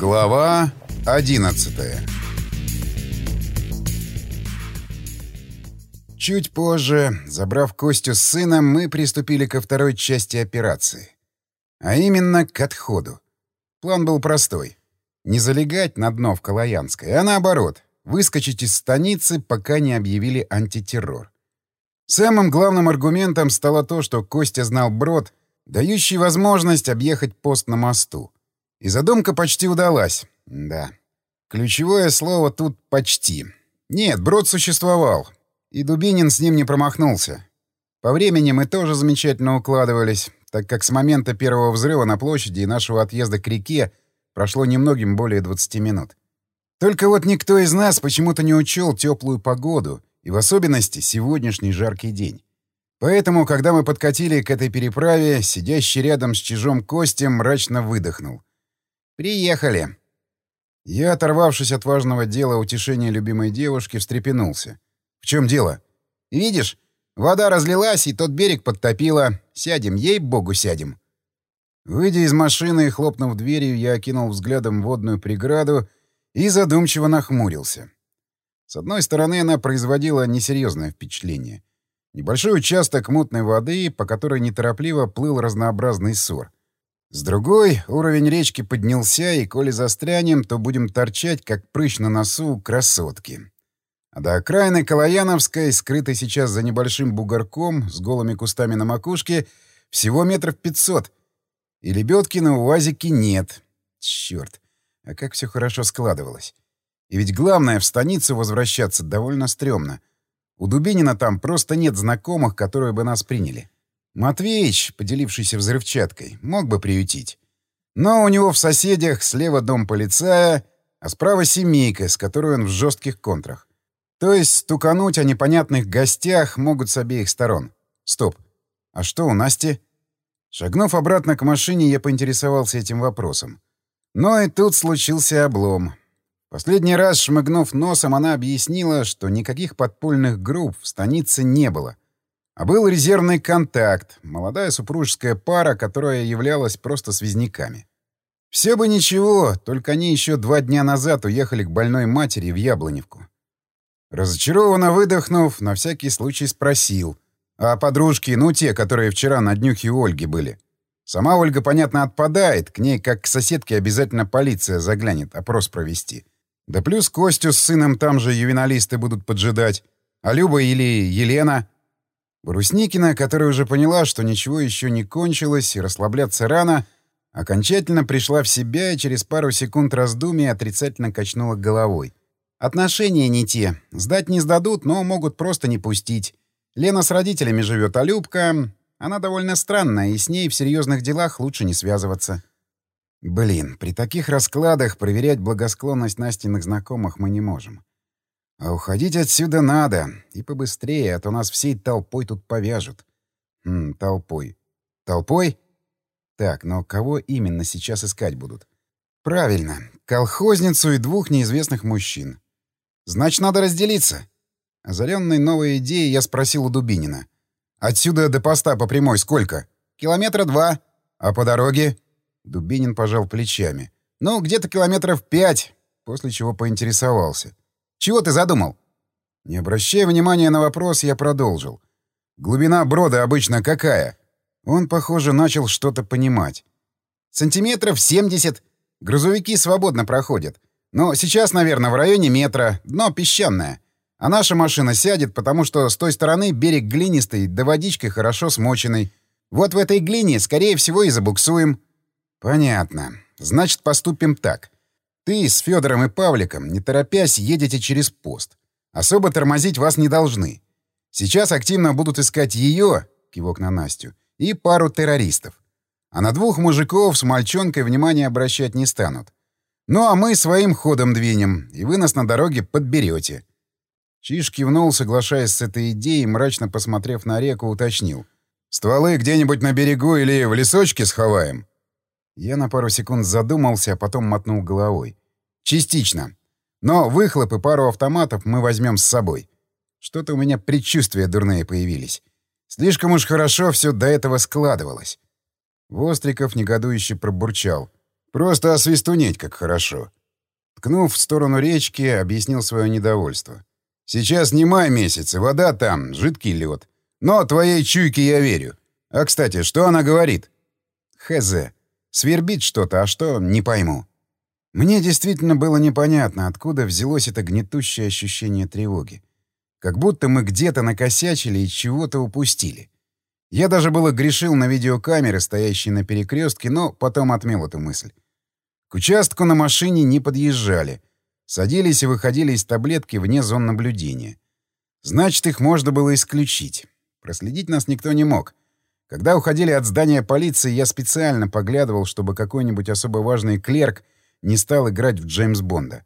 Глава 11 Чуть позже, забрав Костю с сыном, мы приступили ко второй части операции. А именно к отходу. План был простой. Не залегать на дно в Калаянской, а наоборот, выскочить из станицы, пока не объявили антитеррор. Самым главным аргументом стало то, что Костя знал брод, дающий возможность объехать пост на мосту. И задумка почти удалась. Да. Ключевое слово тут «почти». Нет, брод существовал. И Дубинин с ним не промахнулся. По времени мы тоже замечательно укладывались, так как с момента первого взрыва на площади и нашего отъезда к реке прошло немногим более 20 минут. Только вот никто из нас почему-то не учел теплую погоду и в особенности сегодняшний жаркий день. Поэтому, когда мы подкатили к этой переправе, сидящий рядом с чижом Костем мрачно выдохнул. «Приехали!» Я, оторвавшись от важного дела утешения любимой девушки, встрепенулся. «В чем дело?» «Видишь, вода разлилась, и тот берег подтопило. Сядем, ей-богу, сядем!» Выйдя из машины и хлопнув дверью, я окинул взглядом водную преграду и задумчиво нахмурился. С одной стороны, она производила несерьезное впечатление — Небольшой участок мутной воды, по которой неторопливо плыл разнообразный ссор. С другой, уровень речки поднялся, и коли застрянем, то будем торчать, как прыщ на носу красотки. А до окраины Калаяновской, скрытой сейчас за небольшим бугорком с голыми кустами на макушке, всего метров пятьсот. И лебедки на УАЗике нет. Черт, а как все хорошо складывалось. И ведь главное, в станицу возвращаться довольно стрёмно — у Дубинина там просто нет знакомых, которые бы нас приняли. Матвеич, поделившийся взрывчаткой, мог бы приютить. Но у него в соседях слева дом полицая, а справа семейка, с которой он в жестких контрах. То есть стукануть о непонятных гостях могут с обеих сторон. Стоп. А что у Насти? Шагнув обратно к машине, я поинтересовался этим вопросом. Но и тут случился облом. Последний раз, шмыгнув носом, она объяснила, что никаких подпольных групп в станице не было. А был резервный контакт, молодая супружеская пара, которая являлась просто связняками. Все бы ничего, только они еще два дня назад уехали к больной матери в Яблоневку. Разочарованно выдохнув, на всякий случай спросил. А подружки, ну те, которые вчера на днюхе у Ольги были. Сама Ольга, понятно, отпадает, к ней, как к соседке, обязательно полиция заглянет опрос провести. Да плюс Костю с сыном там же ювеналисты будут поджидать. А Люба или Елена? Брусникина, которая уже поняла, что ничего еще не кончилось и расслабляться рано, окончательно пришла в себя и через пару секунд раздумий отрицательно качнула головой. «Отношения не те. Сдать не сдадут, но могут просто не пустить. Лена с родителями живет, а Любка... Она довольно странная, и с ней в серьезных делах лучше не связываться». Блин, при таких раскладах проверять благосклонность Настиных знакомых мы не можем. А уходить отсюда надо. И побыстрее, а то нас всей толпой тут повяжут. Хм, толпой. Толпой? Так, но кого именно сейчас искать будут? Правильно, колхозницу и двух неизвестных мужчин. Значит, надо разделиться. Озаренный новой идеей, я спросил у Дубинина. Отсюда до поста по прямой сколько? Километра два. А по дороге? Дубинин пожал плечами. «Ну, где-то километров пять», после чего поинтересовался. «Чего ты задумал?» Не обращая внимания на вопрос, я продолжил. «Глубина брода обычно какая?» Он, похоже, начал что-то понимать. «Сантиметров семьдесят. Грузовики свободно проходят. Но сейчас, наверное, в районе метра. Дно песчаное. А наша машина сядет, потому что с той стороны берег глинистый, да водичкой хорошо смоченный. Вот в этой глине, скорее всего, и забуксуем». «Понятно. Значит, поступим так. Ты с Федором и Павликом, не торопясь, едете через пост. Особо тормозить вас не должны. Сейчас активно будут искать ее, кивок на Настю, и пару террористов. А на двух мужиков с мальчонкой внимания обращать не станут. Ну а мы своим ходом двинем, и вы нас на дороге подберете. Чиж кивнул, соглашаясь с этой идеей, мрачно посмотрев на реку, уточнил. «Стволы где-нибудь на берегу или в лесочке сховаем?» Я на пару секунд задумался, а потом мотнул головой. «Частично. Но выхлоп и пару автоматов мы возьмем с собой. Что-то у меня предчувствия дурные появились. Слишком уж хорошо все до этого складывалось». Востриков негодующе пробурчал. Просто освистунеть как хорошо. Ткнув в сторону речки, объяснил свое недовольство. Сейчас не май месяц, вода там, жидкий лед. Но твоей чуйке я верю. А, кстати, что она говорит? Хз. Свербит что-то, а что — не пойму. Мне действительно было непонятно, откуда взялось это гнетущее ощущение тревоги. Как будто мы где-то накосячили и чего-то упустили. Я даже было грешил на видеокамеры, стоящие на перекрестке, но потом отмел эту мысль. К участку на машине не подъезжали. Садились и выходили из таблетки вне зон наблюдения. Значит, их можно было исключить. Проследить нас никто не мог. Когда уходили от здания полиции, я специально поглядывал, чтобы какой-нибудь особо важный клерк не стал играть в Джеймс Бонда.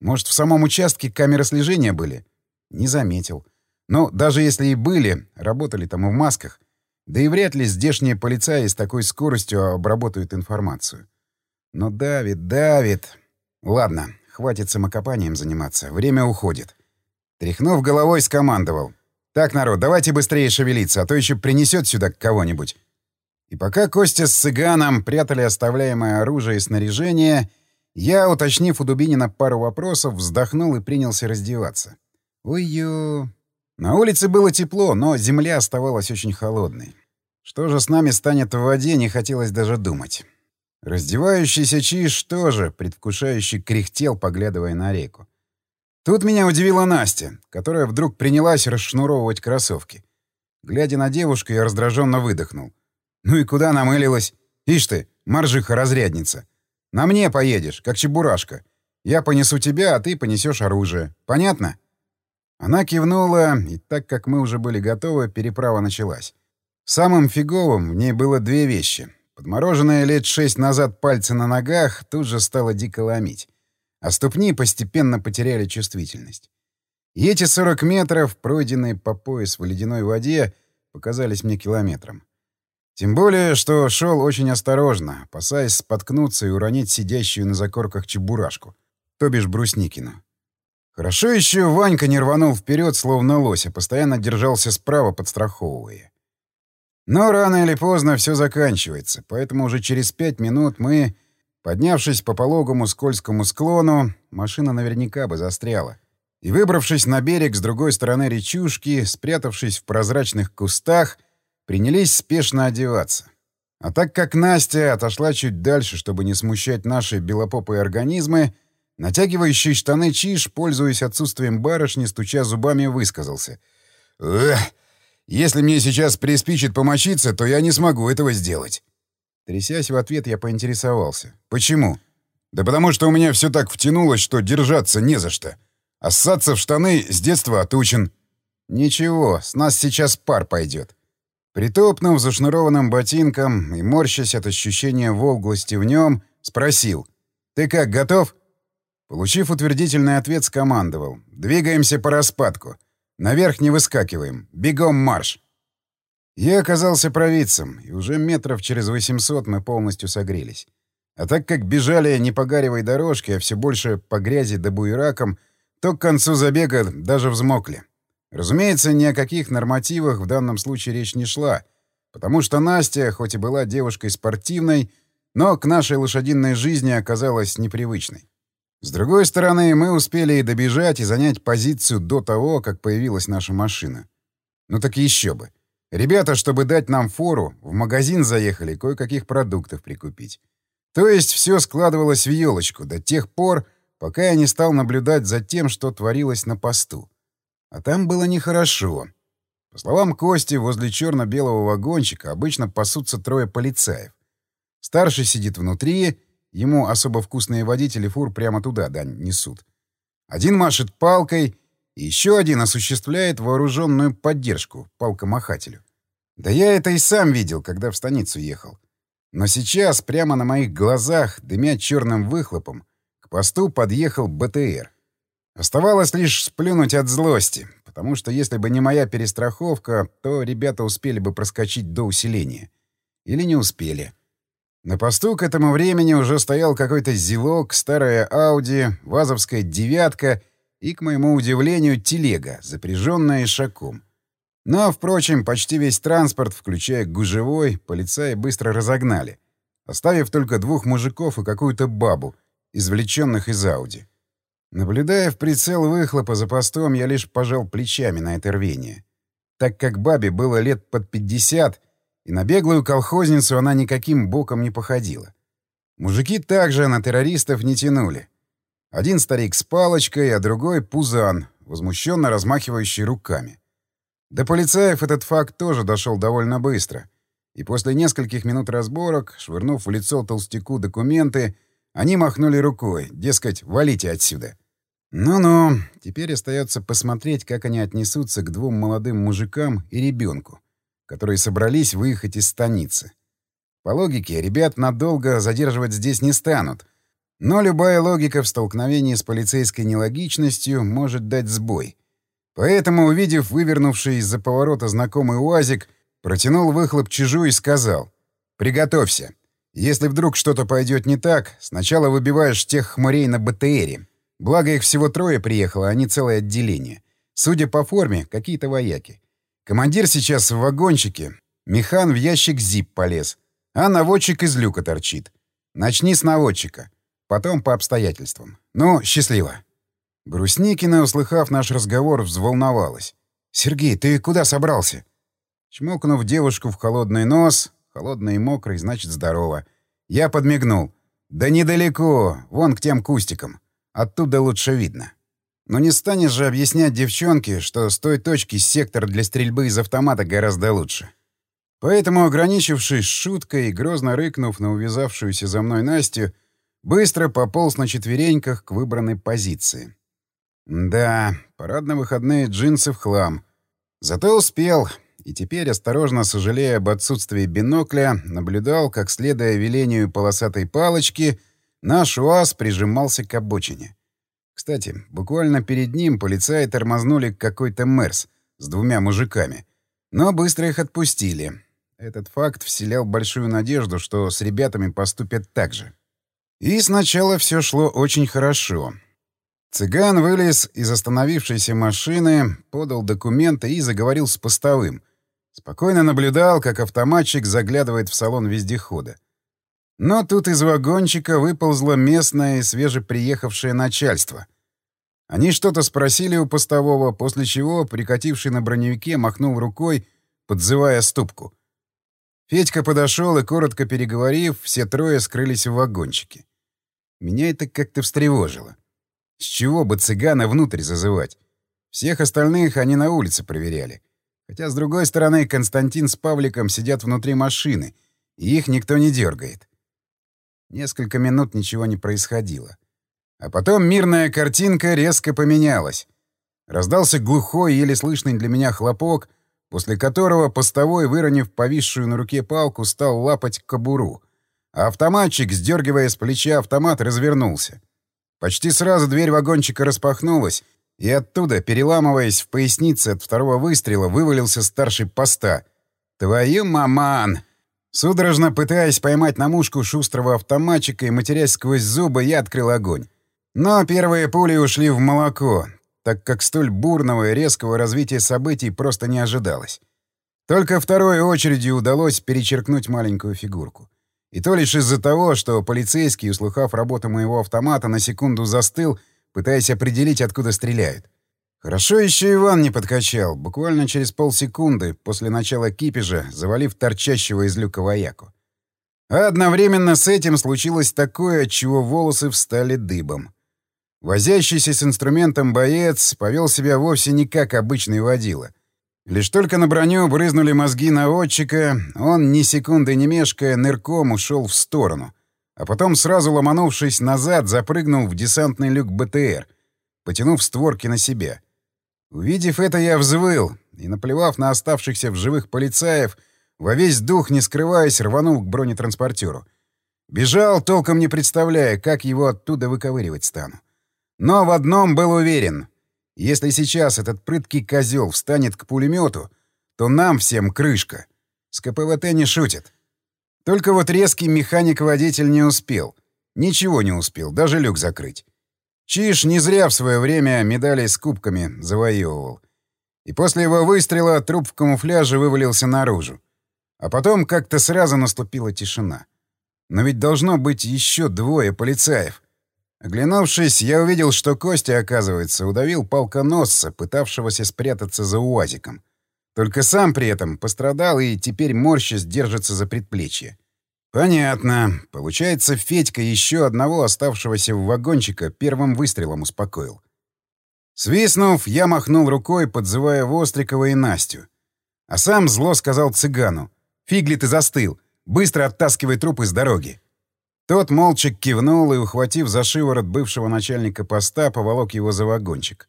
Может, в самом участке камеры слежения были? Не заметил. Но даже если и были, работали там и в масках. Да и вряд ли здешние полицаи с такой скоростью обработают информацию. Но давит, давит. Ладно, хватит самокопанием заниматься. Время уходит. Тряхнув головой, скомандовал. «Так, народ, давайте быстрее шевелиться, а то еще принесет сюда кого-нибудь». И пока Костя с цыганом прятали оставляемое оружие и снаряжение, я, уточнив у Дубинина пару вопросов, вздохнул и принялся раздеваться. Ой-ё... На улице было тепло, но земля оставалась очень холодной. Что же с нами станет в воде, не хотелось даже думать. Раздевающийся Чиш тоже, предвкушающий, кряхтел, поглядывая на реку. Тут меня удивила Настя, которая вдруг принялась расшнуровывать кроссовки. Глядя на девушку, я раздраженно выдохнул. «Ну и куда намылилась? Ишь ты, моржиха-разрядница. На мне поедешь, как чебурашка. Я понесу тебя, а ты понесешь оружие. Понятно?» Она кивнула, и так как мы уже были готовы, переправа началась. Самым фиговым в ней было две вещи. Подмороженные лет шесть назад пальцы на ногах тут же стало дико ломить а ступни постепенно потеряли чувствительность. И эти 40 метров, пройденные по пояс в ледяной воде, показались мне километром. Тем более, что шел очень осторожно, опасаясь споткнуться и уронить сидящую на закорках чебурашку, то бишь Брусникину. Хорошо еще Ванька не рванул вперед, словно лось, а постоянно держался справа, подстраховывая. Но рано или поздно все заканчивается, поэтому уже через пять минут мы Поднявшись по пологому скользкому склону, машина наверняка бы застряла. И, выбравшись на берег с другой стороны речушки, спрятавшись в прозрачных кустах, принялись спешно одеваться. А так как Настя отошла чуть дальше, чтобы не смущать наши белопопые организмы, натягивающий штаны Чиш, пользуясь отсутствием барышни, стуча зубами, высказался. «Эх, если мне сейчас приспичит помочиться, то я не смогу этого сделать». Трясясь в ответ, я поинтересовался. «Почему?» «Да потому что у меня все так втянулось, что держаться не за что. А ссаться в штаны с детства отучен». «Ничего, с нас сейчас пар пойдет». Притопнув зашнурованным ботинком и морщась от ощущения волглости в нем, спросил. «Ты как, готов?» Получив утвердительный ответ, скомандовал. «Двигаемся по распадку. Наверх не выскакиваем. Бегом марш!» Я оказался провидцем, и уже метров через 800 мы полностью согрелись. А так как бежали не по гаревой дорожке, а все больше по грязи да буеракам, то к концу забега даже взмокли. Разумеется, ни о каких нормативах в данном случае речь не шла, потому что Настя, хоть и была девушкой спортивной, но к нашей лошадиной жизни оказалась непривычной. С другой стороны, мы успели и добежать, и занять позицию до того, как появилась наша машина. Ну так еще бы. Ребята, чтобы дать нам фору, в магазин заехали кое-каких продуктов прикупить. То есть все складывалось в елочку до тех пор, пока я не стал наблюдать за тем, что творилось на посту. А там было нехорошо. По словам Кости, возле черно-белого вагончика обычно пасутся трое полицаев. Старший сидит внутри, ему особо вкусные водители фур прямо туда дань несут. Один машет палкой, еще один осуществляет вооруженную поддержку палкомахателю. Да я это и сам видел, когда в станицу ехал. Но сейчас, прямо на моих глазах, дымя черным выхлопом, к посту подъехал БТР. Оставалось лишь сплюнуть от злости, потому что если бы не моя перестраховка, то ребята успели бы проскочить до усиления. Или не успели. На посту к этому времени уже стоял какой-то зилок, старая Ауди, вазовская «девятка» и, к моему удивлению, телега, запряженная ишаком. Но, впрочем, почти весь транспорт, включая гужевой, полицаи быстро разогнали. оставив только двух мужиков и какую-то бабу, извлеченных из Ауди. Наблюдая в прицел выхлопа за постом, я лишь пожал плечами на это рвение. Так как бабе было лет под 50, и на беглую колхозницу она никаким боком не походила. Мужики также на террористов не тянули. Один старик с палочкой, а другой — пузан, возмущенно размахивающий руками. До полицаев этот факт тоже дошел довольно быстро. И после нескольких минут разборок, швырнув в лицо толстяку документы, они махнули рукой, дескать, валите отсюда. Ну-ну, теперь остается посмотреть, как они отнесутся к двум молодым мужикам и ребенку, которые собрались выехать из станицы. По логике, ребят надолго задерживать здесь не станут. Но любая логика в столкновении с полицейской нелогичностью может дать сбой. Поэтому, увидев вывернувший из-за поворота знакомый УАЗик, протянул выхлоп чужую и сказал «Приготовься. Если вдруг что-то пойдет не так, сначала выбиваешь тех хмурей на БТРе. Благо их всего трое приехало, а не целое отделение. Судя по форме, какие-то вояки. Командир сейчас в вагончике. Механ в ящик ЗИП полез. А наводчик из люка торчит. Начни с наводчика. Потом по обстоятельствам. Ну, счастливо. Грустникина, услыхав наш разговор, взволновалась. «Сергей, ты куда собрался?» Чмокнув девушку в холодный нос, холодный и мокрый, значит, здорово, я подмигнул. «Да недалеко, вон к тем кустикам. Оттуда лучше видно». Но не станешь же объяснять девчонке, что с той точки сектор для стрельбы из автомата гораздо лучше. Поэтому, ограничившись шуткой и грозно рыкнув на увязавшуюся за мной Настю, быстро пополз на четвереньках к выбранной позиции. Да, парадно-выходные джинсы в хлам. Зато успел, и теперь, осторожно сожалея об отсутствии бинокля, наблюдал, как, следуя велению полосатой палочки, наш УАЗ прижимался к обочине. Кстати, буквально перед ним полицаи тормознули какой-то Мерс с двумя мужиками. Но быстро их отпустили. Этот факт вселял большую надежду, что с ребятами поступят так же. И сначала все шло очень хорошо. Цыган вылез из остановившейся машины, подал документы и заговорил с постовым. Спокойно наблюдал, как автоматчик заглядывает в салон вездехода. Но тут из вагончика выползло местное и свежеприехавшее начальство. Они что-то спросили у постового, после чего, прикативший на броневике, махнул рукой, подзывая ступку. Федька подошел и, коротко переговорив, все трое скрылись в вагончике. Меня это как-то встревожило. С чего бы цыгана внутрь зазывать? Всех остальных они на улице проверяли. Хотя, с другой стороны, Константин с Павликом сидят внутри машины, и их никто не дергает. Несколько минут ничего не происходило. А потом мирная картинка резко поменялась. Раздался глухой, еле слышный для меня хлопок, после которого постовой, выронив повисшую на руке палку, стал лапать кобуру. Автоматчик, сдергивая с плеча автомат, развернулся. Почти сразу дверь вагончика распахнулась, и оттуда, переламываясь в пояснице от второго выстрела, вывалился старший поста. «Твою маман!» Судорожно пытаясь поймать на мушку шустрого автоматчика и матерясь сквозь зубы, я открыл огонь. Но первые пули ушли в молоко, так как столь бурного и резкого развития событий просто не ожидалось. Только второй очередью удалось перечеркнуть маленькую фигурку. И то лишь из-за того, что полицейский, услыхав работу моего автомата, на секунду застыл, пытаясь определить, откуда стреляют. Хорошо еще Иван не подкачал, буквально через полсекунды после начала кипежа, завалив торчащего из люка вояку. А одновременно с этим случилось такое, от чего волосы встали дыбом. Возящийся с инструментом боец повел себя вовсе не как обычный водила — Лишь только на броню брызнули мозги наводчика, он, ни секунды не мешкая, нырком ушел в сторону, а потом, сразу ломанувшись назад, запрыгнул в десантный люк БТР, потянув створки на себя. Увидев это, я взвыл и, наплевав на оставшихся в живых полицаев, во весь дух, не скрываясь, рванул к бронетранспортеру. Бежал, толком не представляя, как его оттуда выковыривать стану. Но в одном был уверен — если сейчас этот прыткий козел встанет к пулемету, то нам всем крышка. С КПВТ не шутят. Только вот резкий механик-водитель не успел. Ничего не успел, даже люк закрыть. Чиш не зря в свое время медали с кубками завоевывал. И после его выстрела труп в камуфляже вывалился наружу. А потом как-то сразу наступила тишина. Но ведь должно быть еще двое полицаев. Оглянувшись, я увидел, что Костя, оказывается, удавил полконосца, пытавшегося спрятаться за УАЗиком. Только сам при этом пострадал и теперь морщись держится за предплечье. Понятно. Получается, Федька еще одного оставшегося в вагончика первым выстрелом успокоил. Свистнув, я махнул рукой, подзывая Вострикова и Настю. А сам зло сказал цыгану. «Фигли ты застыл! Быстро оттаскивай труп из дороги!» Тот молча кивнул и, ухватив за шиворот бывшего начальника поста, поволок его за вагончик.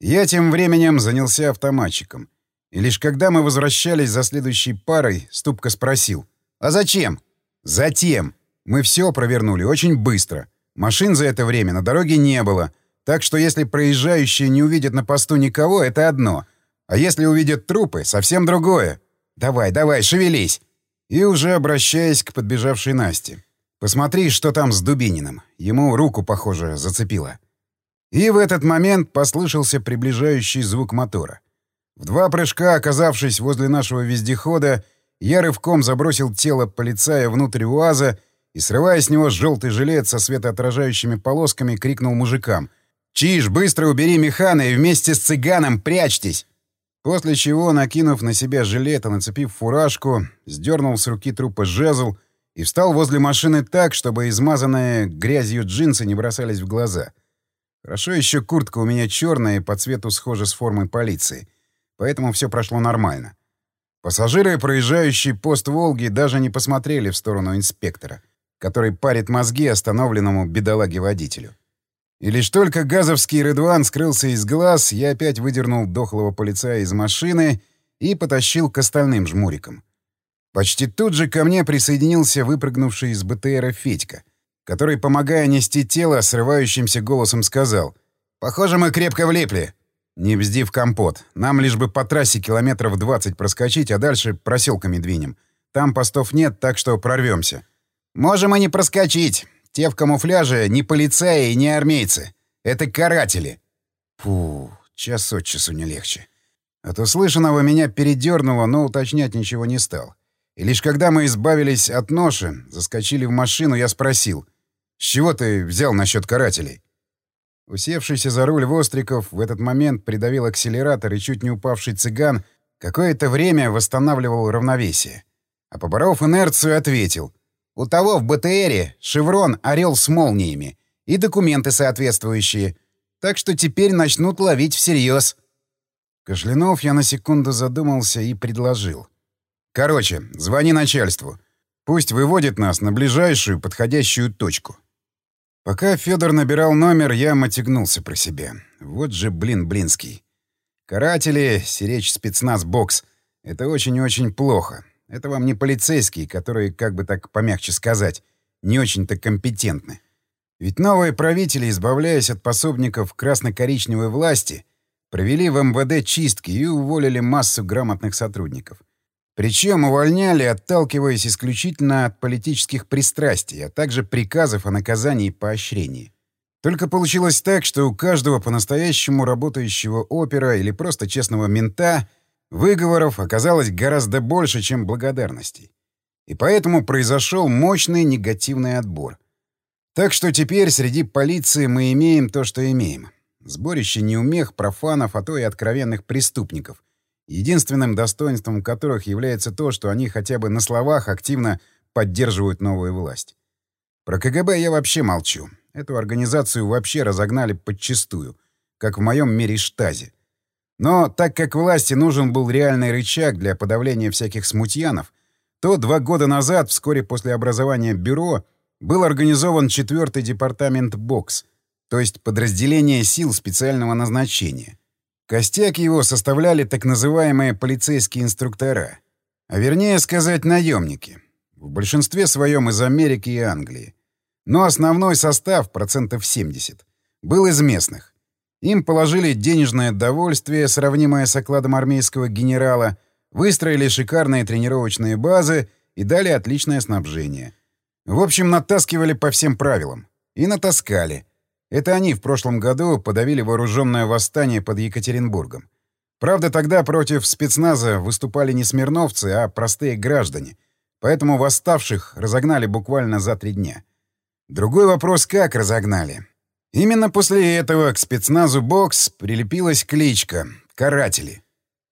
Я тем временем занялся автоматчиком. И лишь когда мы возвращались за следующей парой, Ступка спросил. «А зачем?» «Затем. Мы все провернули очень быстро. Машин за это время на дороге не было. Так что если проезжающие не увидят на посту никого, это одно. А если увидят трупы, совсем другое. Давай, давай, шевелись!» И уже обращаясь к подбежавшей Насте. Посмотри, что там с Дубининым. Ему руку, похоже, зацепило. И в этот момент послышался приближающий звук мотора. В два прыжка, оказавшись возле нашего вездехода, я рывком забросил тело полицая внутрь УАЗа и, срывая с него желтый жилет со светоотражающими полосками, крикнул мужикам. «Чиж, быстро убери механа и вместе с цыганом прячьтесь!» После чего, накинув на себя жилет и нацепив фуражку, сдернул с руки трупа жезл — и встал возле машины так, чтобы измазанные грязью джинсы не бросались в глаза. Хорошо еще куртка у меня черная и по цвету схожа с формой полиции, поэтому все прошло нормально. Пассажиры, проезжающие пост «Волги», даже не посмотрели в сторону инспектора, который парит мозги остановленному бедолаге-водителю. И лишь только газовский Редуан скрылся из глаз, я опять выдернул дохлого полицая из машины и потащил к остальным жмурикам. Почти тут же ко мне присоединился выпрыгнувший из БТРа Федька, который, помогая нести тело, срывающимся голосом сказал «Похоже, мы крепко влипли». «Не бзди компот. Нам лишь бы по трассе километров 20 проскочить, а дальше проселками двинем. Там постов нет, так что прорвемся. «Можем и не проскочить. Те в камуфляже не полицаи и не армейцы. Это каратели». Фу, час от часу не легче. От услышанного меня передернуло, но уточнять ничего не стал. И лишь когда мы избавились от ноши, заскочили в машину, я спросил, «С чего ты взял насчет карателей?» Усевшийся за руль Востриков в этот момент придавил акселератор и чуть не упавший цыган какое-то время восстанавливал равновесие. А поборов инерцию, ответил, «У того в БТРе шеврон «Орел» с молниями и документы соответствующие, так что теперь начнут ловить всерьез». Кашлянув, я на секунду задумался и предложил. Короче, звони начальству. Пусть выводит нас на ближайшую подходящую точку. Пока Федор набирал номер, я мотягнулся про себя. Вот же, блин, блинский. Каратели, сиречь спецназ бокс — это очень и очень плохо. Это вам не полицейские, которые, как бы так помягче сказать, не очень-то компетентны. Ведь новые правители, избавляясь от пособников красно-коричневой власти, провели в МВД чистки и уволили массу грамотных сотрудников — причем увольняли, отталкиваясь исключительно от политических пристрастий, а также приказов о наказании и поощрении. Только получилось так, что у каждого по-настоящему работающего опера или просто честного мента выговоров оказалось гораздо больше, чем благодарностей. И поэтому произошел мощный негативный отбор. Так что теперь среди полиции мы имеем то, что имеем. Сборище неумех, профанов, а то и откровенных преступников — единственным достоинством которых является то, что они хотя бы на словах активно поддерживают новую власть. Про КГБ я вообще молчу. Эту организацию вообще разогнали подчистую, как в моем мире штази. Но так как власти нужен был реальный рычаг для подавления всяких смутьянов, то два года назад, вскоре после образования бюро, был организован четвертый департамент БОКС, то есть подразделение сил специального назначения. Костяк его составляли так называемые полицейские инструктора. А вернее сказать, наемники. В большинстве своем из Америки и Англии. Но основной состав, процентов 70, был из местных. Им положили денежное довольствие, сравнимое с окладом армейского генерала, выстроили шикарные тренировочные базы и дали отличное снабжение. В общем, натаскивали по всем правилам. И натаскали — это они в прошлом году подавили вооруженное восстание под Екатеринбургом. Правда, тогда против спецназа выступали не смирновцы, а простые граждане, поэтому восставших разогнали буквально за три дня. Другой вопрос, как разогнали. Именно после этого к спецназу «Бокс» прилепилась кличка «Каратели».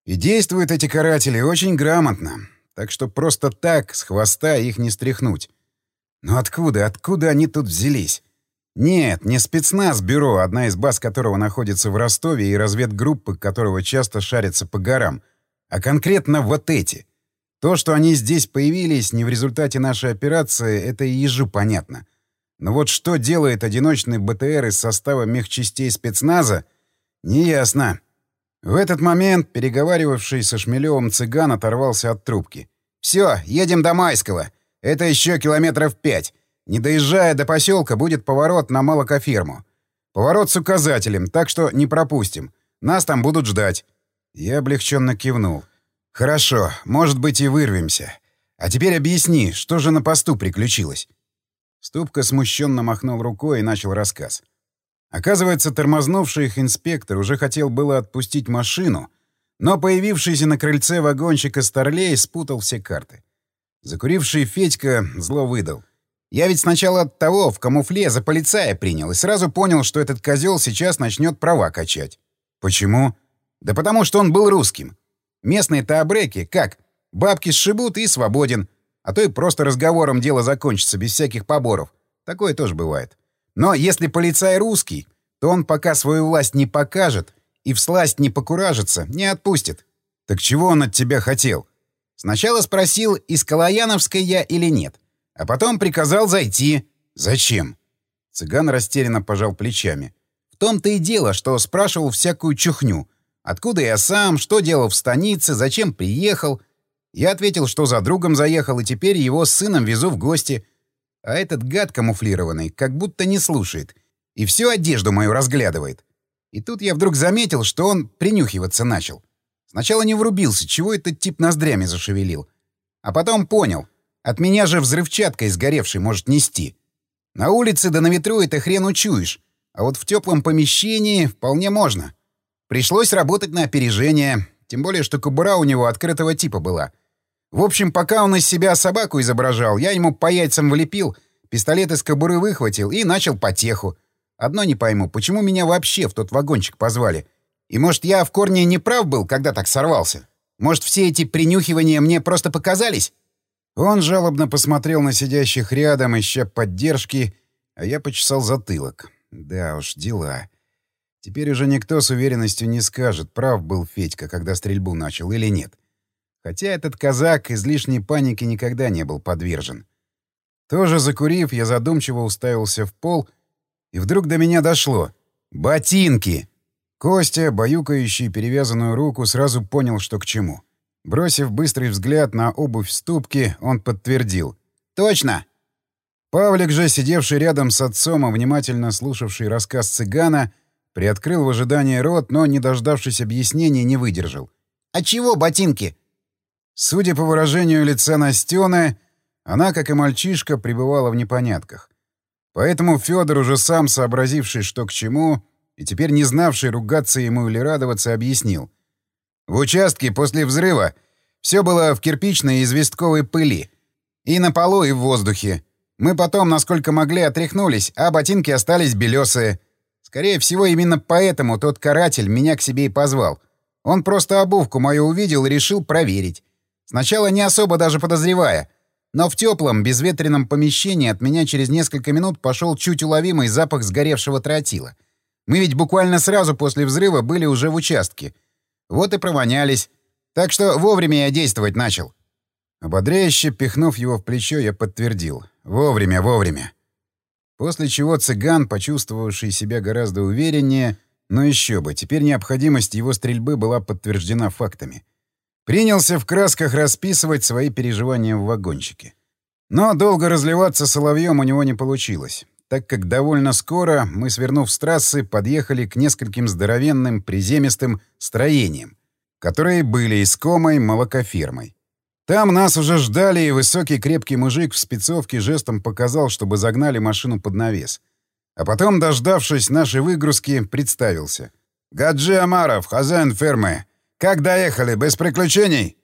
И действуют эти каратели очень грамотно, так что просто так с хвоста их не стряхнуть. Но откуда, откуда они тут взялись? Нет, не спецназ бюро, одна из баз которого находится в Ростове и разведгруппы которого часто шарятся по горам, а конкретно вот эти. То, что они здесь появились не в результате нашей операции, это и ежу понятно. Но вот что делает одиночный БТР из состава мехчастей спецназа, неясно. В этот момент переговаривавший со Шмелевым цыган оторвался от трубки. «Все, едем до Майского. Это еще километров пять. Не доезжая до поселка, будет поворот на молокоферму. Поворот с указателем, так что не пропустим. Нас там будут ждать». Я облегченно кивнул. «Хорошо, может быть, и вырвемся. А теперь объясни, что же на посту приключилось?» Ступка смущенно махнул рукой и начал рассказ. Оказывается, тормознувший их инспектор уже хотел было отпустить машину, но появившийся на крыльце вагончика Старлей спутал все карты. Закуривший Федька зло выдал. «Я ведь сначала от того в камуфле за полицая принял и сразу понял, что этот козел сейчас начнет права качать». «Почему?» «Да потому что он был русским. Местные-то абреки, как? Бабки сшибут и свободен. А то и просто разговором дело закончится без всяких поборов. Такое тоже бывает. Но если полицай русский, то он пока свою власть не покажет и всласть не покуражится, не отпустит. Так чего он от тебя хотел? Сначала спросил, из Калаяновской я или нет. А потом приказал зайти. Зачем? Цыган растерянно пожал плечами. В том-то и дело, что спрашивал всякую чухню. Откуда я сам, что делал в станице, зачем приехал — я ответил, что за другом заехал, и теперь его с сыном везу в гости. А этот гад камуфлированный как будто не слушает. И всю одежду мою разглядывает. И тут я вдруг заметил, что он принюхиваться начал. Сначала не врубился, чего этот тип ноздрями зашевелил. А потом понял. От меня же взрывчаткой сгоревшей может нести. На улице да на ветру это хрен учуешь. А вот в теплом помещении вполне можно. Пришлось работать на опережение. Тем более, что кобура у него открытого типа была — в общем, пока он из себя собаку изображал, я ему по яйцам влепил, пистолет из кобуры выхватил и начал потеху. Одно не пойму, почему меня вообще в тот вагончик позвали? И может, я в корне не прав был, когда так сорвался? Может, все эти принюхивания мне просто показались? Он жалобно посмотрел на сидящих рядом, ища поддержки, а я почесал затылок. Да уж, дела. Теперь уже никто с уверенностью не скажет, прав был Федька, когда стрельбу начал или нет. Хотя этот казак излишней паники никогда не был подвержен. Тоже закурив, я задумчиво уставился в пол, и вдруг до меня дошло. «Ботинки!» Костя, баюкающий перевязанную руку, сразу понял, что к чему. Бросив быстрый взгляд на обувь в ступке, он подтвердил. «Точно!» Павлик же, сидевший рядом с отцом и внимательно слушавший рассказ цыгана, приоткрыл в ожидании рот, но, не дождавшись объяснений, не выдержал. «А чего ботинки? Судя по выражению лица Настены, она, как и мальчишка, пребывала в непонятках. Поэтому Федор, уже сам сообразивший, что к чему, и теперь не знавший, ругаться ему или радоваться, объяснил. В участке после взрыва все было в кирпичной и известковой пыли. И на полу, и в воздухе. Мы потом, насколько могли, отряхнулись, а ботинки остались белесые. Скорее всего, именно поэтому тот каратель меня к себе и позвал. Он просто обувку мою увидел и решил проверить. Сначала не особо даже подозревая. Но в теплом, безветренном помещении от меня через несколько минут пошел чуть уловимый запах сгоревшего тротила. Мы ведь буквально сразу после взрыва были уже в участке. Вот и провонялись. Так что вовремя я действовать начал. Ободряюще пихнув его в плечо, я подтвердил. Вовремя, вовремя. После чего цыган, почувствовавший себя гораздо увереннее, но еще бы, теперь необходимость его стрельбы была подтверждена фактами. Принялся в красках расписывать свои переживания в вагончике. Но долго разливаться соловьем у него не получилось, так как довольно скоро мы, свернув с трассы, подъехали к нескольким здоровенным приземистым строениям, которые были искомой молокофермой. Там нас уже ждали, и высокий крепкий мужик в спецовке жестом показал, чтобы загнали машину под навес. А потом, дождавшись нашей выгрузки, представился. «Гаджи Амаров, хозяин фермы. Как доехали? Без приключений?»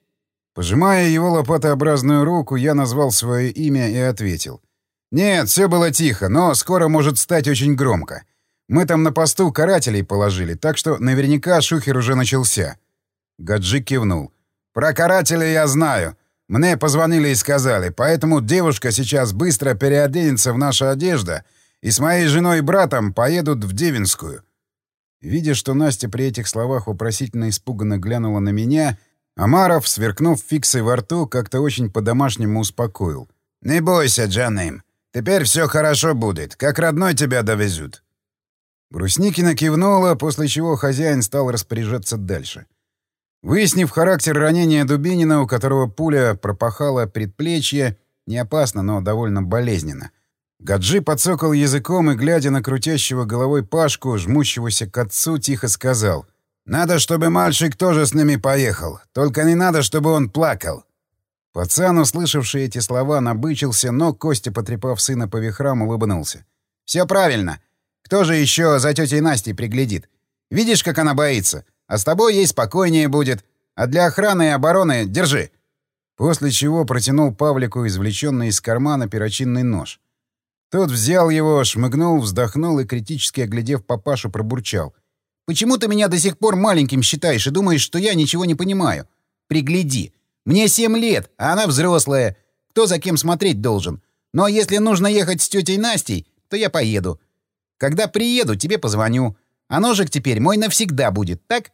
Пожимая его лопатообразную руку, я назвал свое имя и ответил. «Нет, все было тихо, но скоро может стать очень громко. Мы там на посту карателей положили, так что наверняка шухер уже начался». Гаджи кивнул. «Про карателей я знаю. Мне позвонили и сказали, поэтому девушка сейчас быстро переоденется в нашу одежду и с моей женой и братом поедут в Девинскую». Видя, что Настя при этих словах вопросительно испуганно глянула на меня, Амаров, сверкнув фиксой во рту, как-то очень по-домашнему успокоил. «Не бойся, Джаним. Теперь все хорошо будет. Как родной тебя довезут». Брусникина кивнула, после чего хозяин стал распоряжаться дальше. Выяснив характер ранения Дубинина, у которого пуля пропахала предплечье, не опасно, но довольно болезненно. Гаджи подсокал языком и, глядя на крутящего головой Пашку, жмущегося к отцу, тихо сказал — надо, чтобы мальчик тоже с ними поехал. Только не надо, чтобы он плакал. Пацан, услышавший эти слова, набычился, но Костя, потрепав сына по вихрам, улыбнулся. «Все правильно. Кто же еще за тетей Настей приглядит? Видишь, как она боится? А с тобой ей спокойнее будет. А для охраны и обороны держи». После чего протянул Павлику извлеченный из кармана перочинный нож. Тот взял его, шмыгнул, вздохнул и, критически оглядев папашу, пробурчал — Почему ты меня до сих пор маленьким считаешь и думаешь, что я ничего не понимаю? Пригляди. Мне семь лет, а она взрослая. Кто за кем смотреть должен? Но если нужно ехать с тетей Настей, то я поеду. Когда приеду, тебе позвоню. А ножик теперь мой навсегда будет, так?»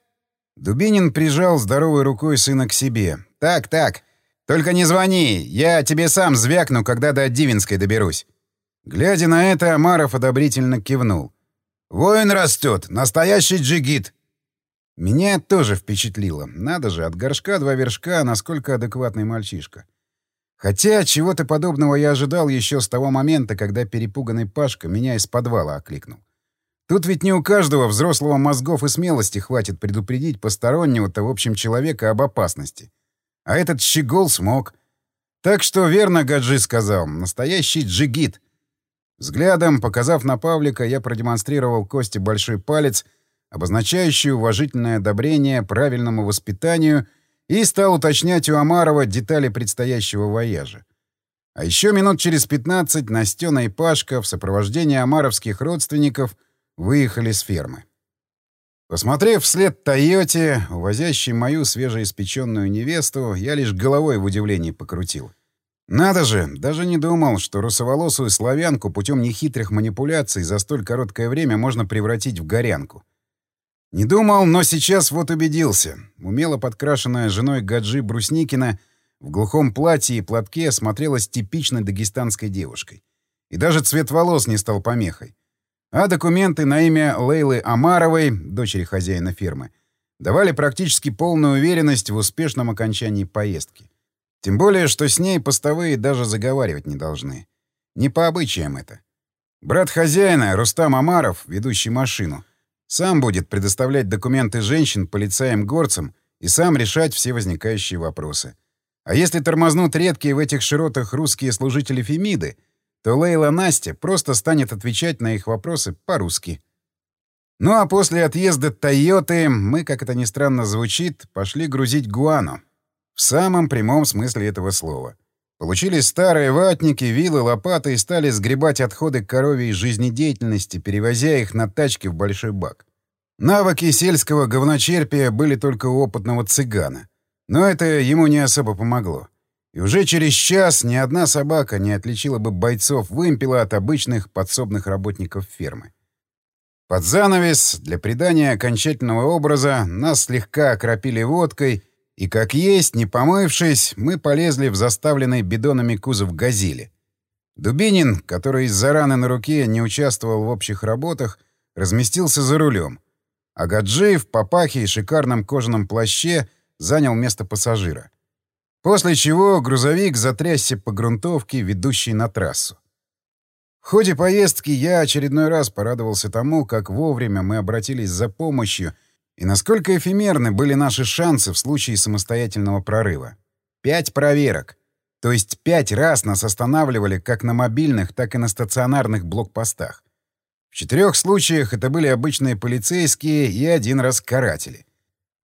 Дубинин прижал здоровой рукой сына к себе. «Так, так. Только не звони. Я тебе сам звякну, когда до Дивинской доберусь». Глядя на это, Амаров одобрительно кивнул. «Воин растет! Настоящий джигит!» Меня тоже впечатлило. Надо же, от горшка два вершка, насколько адекватный мальчишка. Хотя чего-то подобного я ожидал еще с того момента, когда перепуганный Пашка меня из подвала окликнул. Тут ведь не у каждого взрослого мозгов и смелости хватит предупредить постороннего-то, в общем, человека об опасности. А этот щегол смог. Так что верно Гаджи сказал, настоящий джигит. Взглядом, показав на Павлика, я продемонстрировал Косте большой палец, обозначающий уважительное одобрение правильному воспитанию, и стал уточнять у Амарова детали предстоящего вояжа. А еще минут через 15 Настена и Пашка в сопровождении амаровских родственников выехали с фермы. Посмотрев вслед Тойоте, увозящей мою свежеиспеченную невесту, я лишь головой в удивлении покрутил — надо же, даже не думал, что русоволосую славянку путем нехитрых манипуляций за столь короткое время можно превратить в горянку. Не думал, но сейчас вот убедился. Умело подкрашенная женой Гаджи Брусникина в глухом платье и платке смотрелась типичной дагестанской девушкой. И даже цвет волос не стал помехой. А документы на имя Лейлы Амаровой, дочери хозяина фирмы, давали практически полную уверенность в успешном окончании поездки. Тем более, что с ней постовые даже заговаривать не должны. Не по обычаям это. Брат хозяина, Рустам Амаров, ведущий машину, сам будет предоставлять документы женщин полицаям-горцам и сам решать все возникающие вопросы. А если тормознут редкие в этих широтах русские служители Фемиды, то Лейла Настя просто станет отвечать на их вопросы по-русски. Ну а после отъезда Тойоты мы, как это ни странно звучит, пошли грузить Гуану, в самом прямом смысле этого слова. Получились старые ватники, вилы, лопаты и стали сгребать отходы коровьей жизнедеятельности, перевозя их на тачке в большой бак. Навыки сельского говночерпия были только у опытного цыгана. Но это ему не особо помогло. И уже через час ни одна собака не отличила бы бойцов вымпела от обычных подсобных работников фермы. Под занавес, для придания окончательного образа, нас слегка окропили водкой — и как есть, не помывшись, мы полезли в заставленный бидонами кузов «Газели». Дубинин, который из-за раны на руке не участвовал в общих работах, разместился за рулем. А Гаджи в папахе и шикарном кожаном плаще занял место пассажира. После чего грузовик затрясся по грунтовке, ведущей на трассу. В ходе поездки я очередной раз порадовался тому, как вовремя мы обратились за помощью — и насколько эфемерны были наши шансы в случае самостоятельного прорыва? Пять проверок. То есть пять раз нас останавливали как на мобильных, так и на стационарных блокпостах. В четырех случаях это были обычные полицейские и один раз каратели.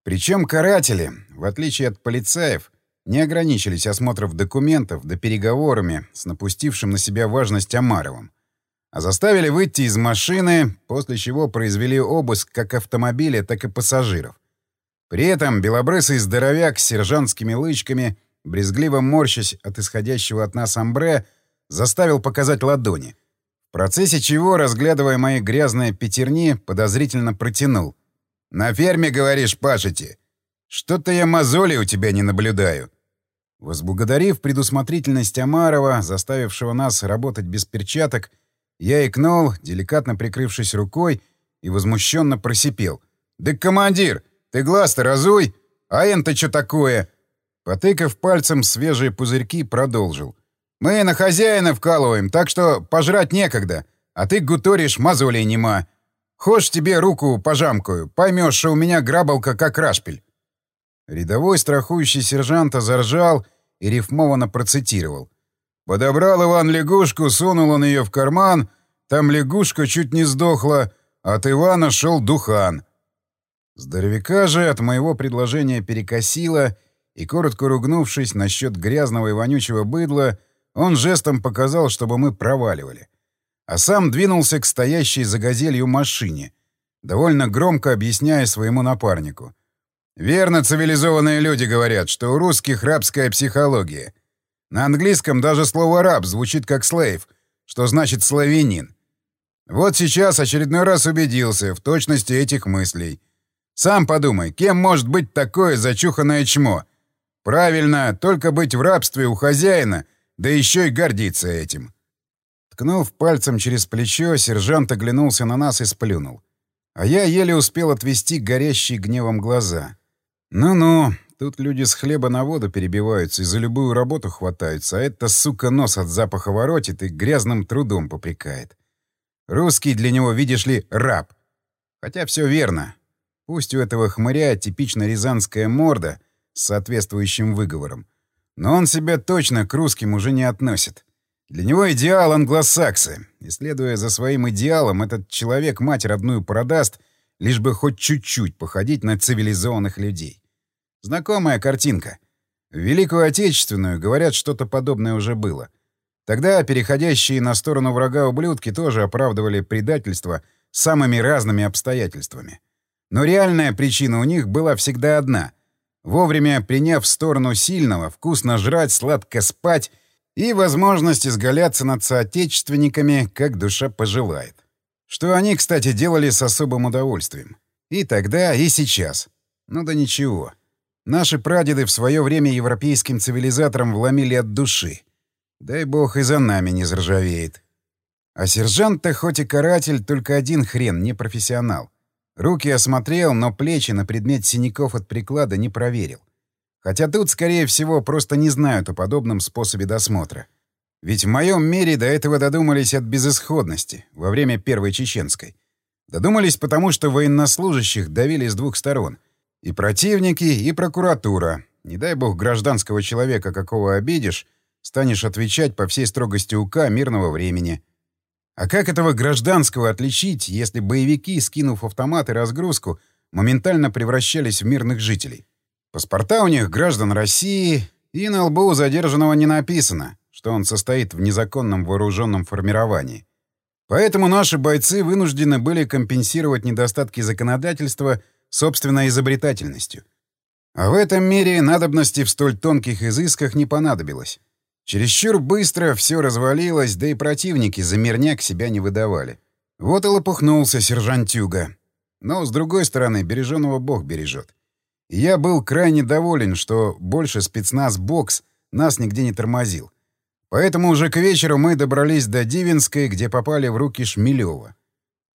Причем каратели, в отличие от полицаев, не ограничились осмотром документов да переговорами с напустившим на себя важность Амаровым, заставили выйти из машины, после чего произвели обыск как автомобиля, так и пассажиров. При этом белобрысый здоровяк с сержантскими лычками, брезгливо морщась от исходящего от нас амбре, заставил показать ладони. В процессе чего, разглядывая мои грязные пятерни, подозрительно протянул. «На ферме, говоришь, пашете? Что-то я мозоли у тебя не наблюдаю». Возблагодарив предусмотрительность Амарова, заставившего нас работать без перчаток, я икнул, деликатно прикрывшись рукой, и возмущенно просипел. «Да командир, ты глаз-то разуй! А это что такое?» Потыкав пальцем свежие пузырьки, продолжил. «Мы на хозяина вкалываем, так что пожрать некогда, а ты гуторишь мозолей нема. Хошь тебе руку пожамкую, поймешь, что у меня грабалка как рашпиль». Рядовой страхующий сержанта заржал и рифмованно процитировал. Подобрал Иван лягушку, сунул он ее в карман, там лягушка чуть не сдохла, от Ивана шел духан. Здоровяка же от моего предложения перекосило, и, коротко ругнувшись насчет грязного и вонючего быдла, он жестом показал, чтобы мы проваливали. А сам двинулся к стоящей за газелью машине, довольно громко объясняя своему напарнику. «Верно цивилизованные люди говорят, что у русских рабская психология. На английском даже слово «раб» звучит как «слейв», что значит «славянин». Вот сейчас очередной раз убедился в точности этих мыслей. Сам подумай, кем может быть такое зачуханное чмо? Правильно, только быть в рабстве у хозяина, да еще и гордиться этим. Ткнув пальцем через плечо, сержант оглянулся на нас и сплюнул. А я еле успел отвести горящие гневом глаза. «Ну-ну, Тут люди с хлеба на воду перебиваются и за любую работу хватаются, а эта сука нос от запаха воротит и грязным трудом попрекает. Русский для него, видишь ли, раб. Хотя все верно. Пусть у этого хмыря типично рязанская морда с соответствующим выговором, но он себя точно к русским уже не относит. Для него идеал англосаксы, и, следуя за своим идеалом, этот человек мать родную продаст, лишь бы хоть чуть-чуть походить на цивилизованных людей. Знакомая картинка. В Великую Отечественную, говорят, что-то подобное уже было. Тогда переходящие на сторону врага ублюдки тоже оправдывали предательство самыми разными обстоятельствами. Но реальная причина у них была всегда одна. Вовремя приняв сторону сильного, вкусно жрать, сладко спать и возможность изгаляться над соотечественниками, как душа пожелает. Что они, кстати, делали с особым удовольствием. И тогда, и сейчас. Ну да ничего. Наши прадеды в свое время европейским цивилизаторам вломили от души. Дай бог и за нами не заржавеет. А сержант-то хоть и каратель, только один хрен, не профессионал. Руки осмотрел, но плечи на предмет синяков от приклада не проверил. Хотя тут, скорее всего, просто не знают о подобном способе досмотра. Ведь в моем мире до этого додумались от безысходности, во время Первой Чеченской. Додумались потому, что военнослужащих давили с двух сторон — и противники, и прокуратура. Не дай бог гражданского человека, какого обидишь, станешь отвечать по всей строгости УК мирного времени. А как этого гражданского отличить, если боевики, скинув автомат и разгрузку, моментально превращались в мирных жителей? Паспорта у них граждан России, и на лбу задержанного не написано, что он состоит в незаконном вооруженном формировании. Поэтому наши бойцы вынуждены были компенсировать недостатки законодательства – собственной изобретательностью. А в этом мире надобности в столь тонких изысках не понадобилось. Чересчур быстро все развалилось, да и противники за мирняк себя не выдавали. Вот и лопухнулся сержант Тюга. Но, с другой стороны, береженого бог бережет. Я был крайне доволен, что больше спецназ «Бокс» нас нигде не тормозил. Поэтому уже к вечеру мы добрались до Дивинской, где попали в руки Шмелева.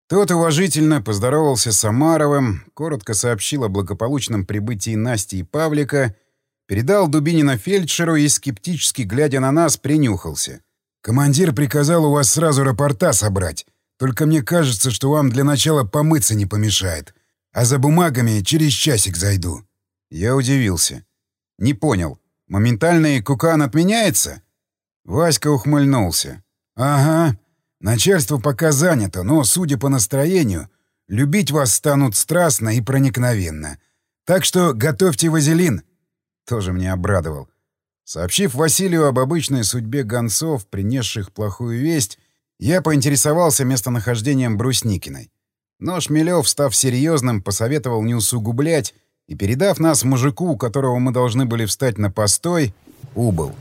Тот уважительно поздоровался с Самаровым, коротко сообщил о благополучном прибытии Насти и Павлика, передал Дубинина фельдшеру и, скептически глядя на нас, принюхался. «Командир приказал у вас сразу рапорта собрать. Только мне кажется, что вам для начала помыться не помешает. А за бумагами через часик зайду». Я удивился. «Не понял. Моментальный кукан отменяется?» Васька ухмыльнулся. «Ага. Начальство пока занято, но, судя по настроению, любить вас станут страстно и проникновенно. Так что готовьте вазелин. Тоже мне обрадовал. Сообщив Василию об обычной судьбе гонцов, принесших плохую весть, я поинтересовался местонахождением Брусникиной. Но Шмелев, став серьезным, посоветовал не усугублять и, передав нас мужику, у которого мы должны были встать на постой, убыл.